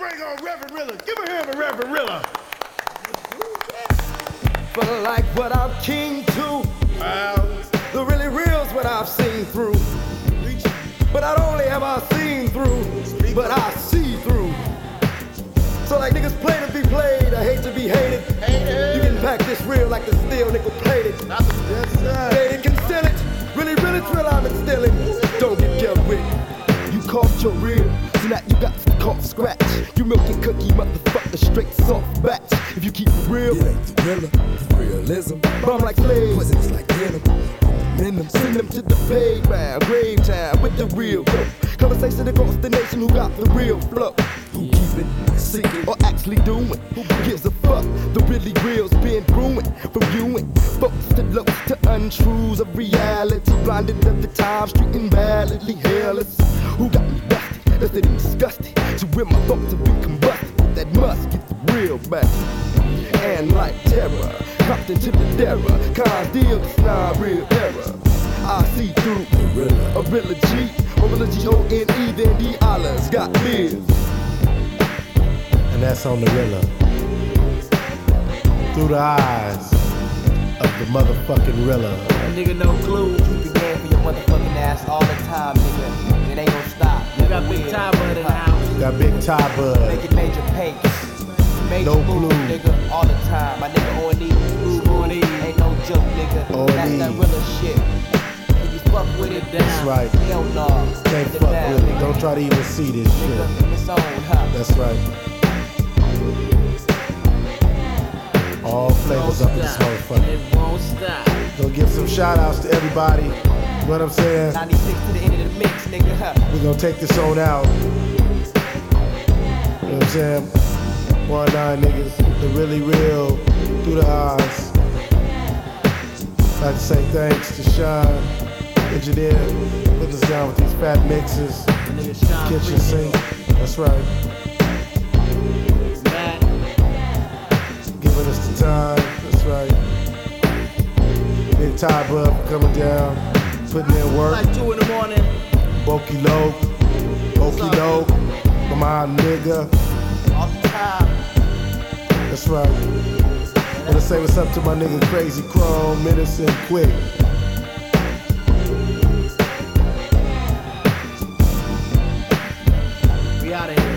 bring on Reverend Reella. Give a hand for Reverend Reella. For like what I'm king to. Well, The really real's what I've seen through. But not only have I seen through, but I see through. So like niggas play to be played, I hate to be hated. You can pack this real like the steel nickel plated. Caught your real, so now you got to cough scratch. You milking cookie, motherfucker, straight soft batch. If you keep it real, It ain't the thriller, the realism. bomb like slaves. Pussies like. Venom. Send them to the playground, grave time with the real dope. Conversation across the nation who got the real flow. Who keep it secret? Or actually doing. Who gives a fuck? The really real's been brewing. From viewing folks to looks to untruths of reality. Blinded of the time, street invalidly hairless. Who got me and disgusted. To where my thoughts have been combusted. That must get the real back. And like terror, Compton to the terror. Cons deal, it's not real error. I see through a real G, a real G O N E, then the Allah's got lives. And that's on the Reella. Through the eyes of the motherfucking Reella. Nigga, no clue. Keep the game for your motherfucking ass all the time, house. Got Big Tie Bud. Making major pace. Major No clue. nigga, all the time. My nigga on these blue On these. Ain't no joke, nigga. On That's that these. realer shit. If you fuck with it, That's right. Hell no. Can't fuck down, with it. nigga. Don't try to even see this shit. It's on, huh? That's right. All flavors up in this motherfucker. It won't stop. Gonna give some shout outs to everybody. You know what I'm saying? 96 to the end of the mix, nigga, huh? We're gonna take this on out. You know what I'm saying? One nine niggas, the really real, through the eyes. I'd like to say thanks to Sean, engineer, putting us down with these fat mixes, kitchen sink. That's right. Giving us the time. That's right. Big Ty Bub coming down, putting in work. like two in the morning. Boki Low, Boki Low, my nigga. That's right. Wanna say what's up to my nigga Crazy Chrome, Medicine Quick. We out of here.